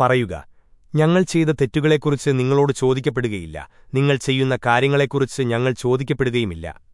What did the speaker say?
പറയുക ഞങ്ങൾ ചെയ്ത തെറ്റുകളെക്കുറിച്ച് നിങ്ങളോട് ചോദിക്കപ്പെടുകയില്ല. നിങ്ങൾ ചെയ്യുന്ന കാര്യങ്ങളെക്കുറിച്ച് ഞങ്ങൾ ചോദിക്കപ്പെടുകയുമില്ല.